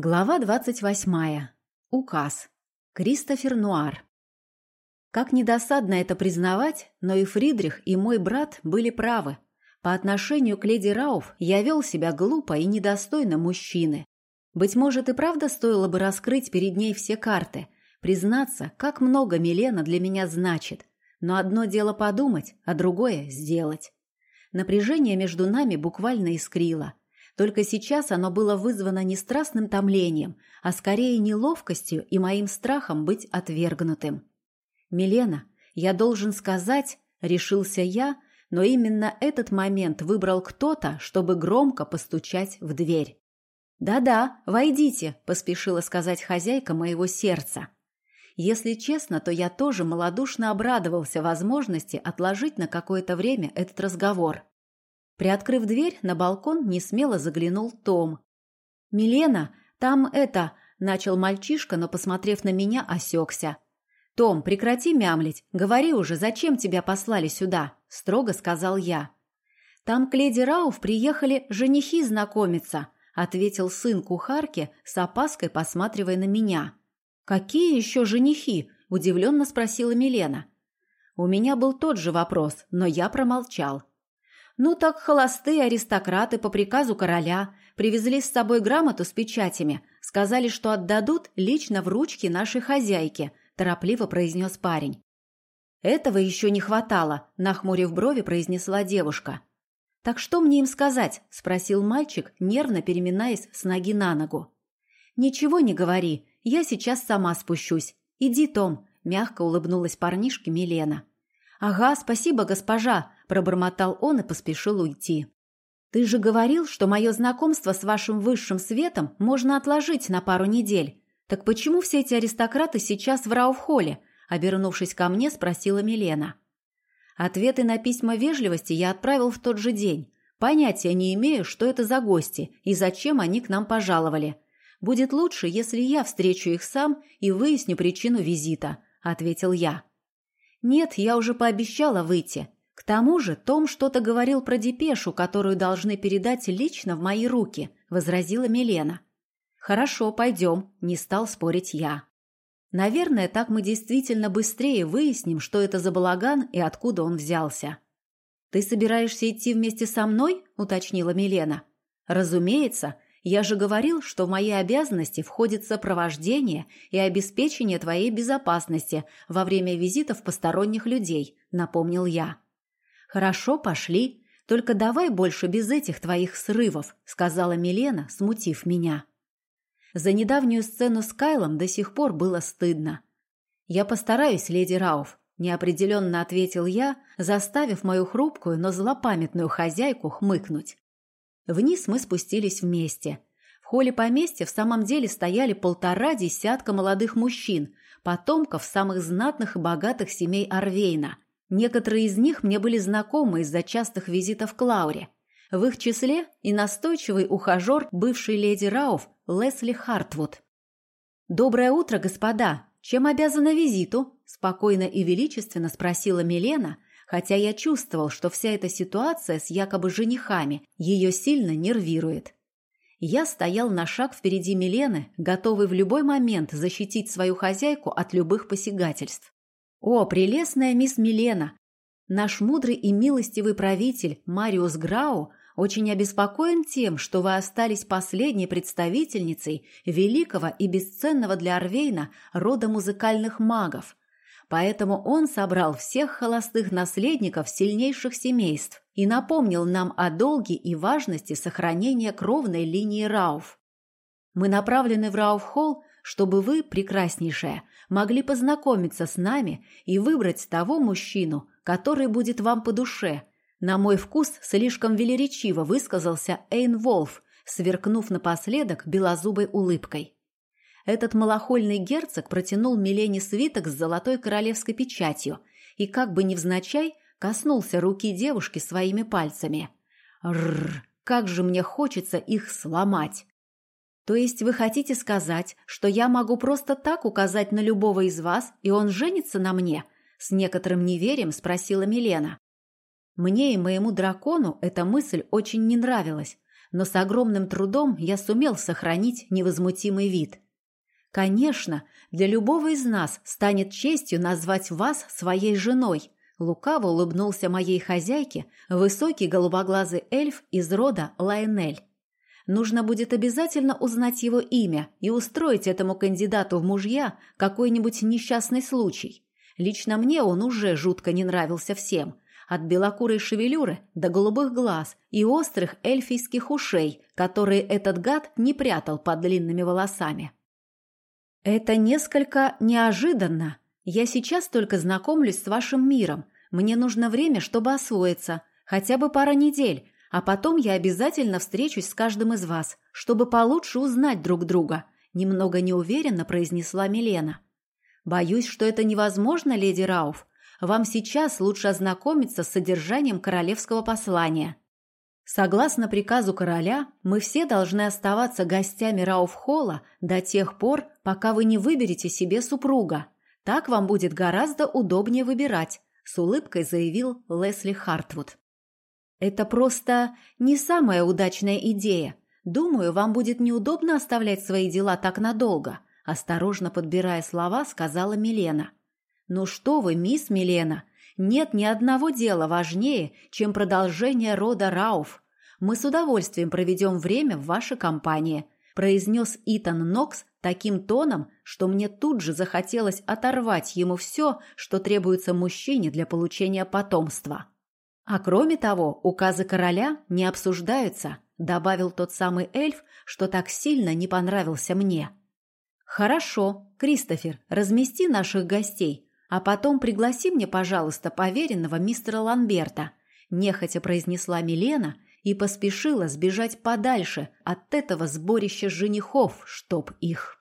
Глава двадцать восьмая. Указ. Кристофер Нуар. Как недосадно это признавать, но и Фридрих, и мой брат были правы. По отношению к леди Рауф я вел себя глупо и недостойно мужчины. Быть может, и правда стоило бы раскрыть перед ней все карты, признаться, как много Милена для меня значит. Но одно дело подумать, а другое – сделать. Напряжение между нами буквально искрило. Только сейчас оно было вызвано не страстным томлением, а скорее неловкостью и моим страхом быть отвергнутым. «Милена, я должен сказать», — решился я, но именно этот момент выбрал кто-то, чтобы громко постучать в дверь. «Да-да, войдите», — поспешила сказать хозяйка моего сердца. Если честно, то я тоже малодушно обрадовался возможности отложить на какое-то время этот разговор. Приоткрыв дверь, на балкон несмело заглянул Том. «Милена, там это...» – начал мальчишка, но, посмотрев на меня, осекся. «Том, прекрати мямлить. Говори уже, зачем тебя послали сюда?» – строго сказал я. «Там к леди Рауф приехали женихи знакомиться», – ответил сын кухарки, с опаской посматривая на меня. «Какие еще женихи?» – удивленно спросила Милена. У меня был тот же вопрос, но я промолчал. Ну так холостые аристократы по приказу короля привезли с собой грамоту с печатями, сказали, что отдадут лично в ручки нашей хозяйки, торопливо произнес парень. Этого еще не хватало, нахмурив брови, произнесла девушка. Так что мне им сказать? спросил мальчик, нервно переминаясь с ноги на ногу. Ничего не говори, я сейчас сама спущусь. Иди, Том, мягко улыбнулась парнишке Милена. Ага, спасибо, госпожа, пробормотал он и поспешил уйти. «Ты же говорил, что мое знакомство с вашим высшим светом можно отложить на пару недель. Так почему все эти аристократы сейчас в Рауфхолле?» Обернувшись ко мне, спросила Милена. Ответы на письма вежливости я отправил в тот же день. Понятия не имею, что это за гости и зачем они к нам пожаловали. Будет лучше, если я встречу их сам и выясню причину визита», — ответил я. «Нет, я уже пообещала выйти. К тому же Том что-то говорил про депешу, которую должны передать лично в мои руки, возразила Милена. Хорошо, пойдем, не стал спорить я. Наверное, так мы действительно быстрее выясним, что это за балаган и откуда он взялся. Ты собираешься идти вместе со мной? уточнила Милена. Разумеется, я же говорил, что в мои обязанности входит сопровождение и обеспечение твоей безопасности во время визитов посторонних людей, напомнил я. «Хорошо, пошли. Только давай больше без этих твоих срывов», — сказала Милена, смутив меня. За недавнюю сцену с Кайлом до сих пор было стыдно. «Я постараюсь, леди Рауф», — неопределенно ответил я, заставив мою хрупкую, но злопамятную хозяйку хмыкнуть. Вниз мы спустились вместе. В холле поместья в самом деле стояли полтора десятка молодых мужчин, потомков самых знатных и богатых семей Арвейна — Некоторые из них мне были знакомы из-за частых визитов к Лауре. В их числе и настойчивый ухажер бывшей леди Рауф Лесли Хартвуд. «Доброе утро, господа! Чем обязана визиту?» – спокойно и величественно спросила Милена, хотя я чувствовал, что вся эта ситуация с якобы женихами ее сильно нервирует. Я стоял на шаг впереди Милены, готовый в любой момент защитить свою хозяйку от любых посягательств. «О, прелестная мисс Милена! Наш мудрый и милостивый правитель Мариус Грау очень обеспокоен тем, что вы остались последней представительницей великого и бесценного для Арвейна рода музыкальных магов. Поэтому он собрал всех холостых наследников сильнейших семейств и напомнил нам о долге и важности сохранения кровной линии Рауф. Мы направлены в Рауф-холл чтобы вы, прекраснейшая, могли познакомиться с нами и выбрать того мужчину, который будет вам по душе. На мой вкус слишком велеречиво высказался Эйн Волф, сверкнув напоследок белозубой улыбкой. Этот малохольный герцог протянул Милене свиток с золотой королевской печатью и, как бы невзначай, коснулся руки девушки своими пальцами. Рррр, как же мне хочется их сломать! То есть вы хотите сказать, что я могу просто так указать на любого из вас, и он женится на мне? С некоторым неверием спросила Милена. Мне и моему дракону эта мысль очень не нравилась, но с огромным трудом я сумел сохранить невозмутимый вид. Конечно, для любого из нас станет честью назвать вас своей женой. Лукаво улыбнулся моей хозяйке высокий голубоглазый эльф из рода Лайнель. Нужно будет обязательно узнать его имя и устроить этому кандидату в мужья какой-нибудь несчастный случай. Лично мне он уже жутко не нравился всем – от белокурой шевелюры до голубых глаз и острых эльфийских ушей, которые этот гад не прятал под длинными волосами. «Это несколько неожиданно. Я сейчас только знакомлюсь с вашим миром. Мне нужно время, чтобы освоиться, хотя бы пара недель, а потом я обязательно встречусь с каждым из вас, чтобы получше узнать друг друга», немного неуверенно произнесла Милена. «Боюсь, что это невозможно, леди Рауф. Вам сейчас лучше ознакомиться с содержанием королевского послания. Согласно приказу короля, мы все должны оставаться гостями Рауфхолла до тех пор, пока вы не выберете себе супруга. Так вам будет гораздо удобнее выбирать, с улыбкой заявил Лесли Хартвуд. Это просто не самая удачная идея. Думаю, вам будет неудобно оставлять свои дела так надолго, осторожно подбирая слова, сказала Милена. «Ну что вы, мисс Милена, нет ни одного дела важнее, чем продолжение рода Рауф. Мы с удовольствием проведем время в вашей компании», произнес Итан Нокс таким тоном, что мне тут же захотелось оторвать ему все, что требуется мужчине для получения потомства. А кроме того, указы короля не обсуждаются, добавил тот самый эльф, что так сильно не понравился мне. Хорошо, Кристофер, размести наших гостей, а потом пригласи мне, пожалуйста, поверенного мистера Ланберта, нехотя произнесла Милена и поспешила сбежать подальше от этого сборища женихов, чтоб их.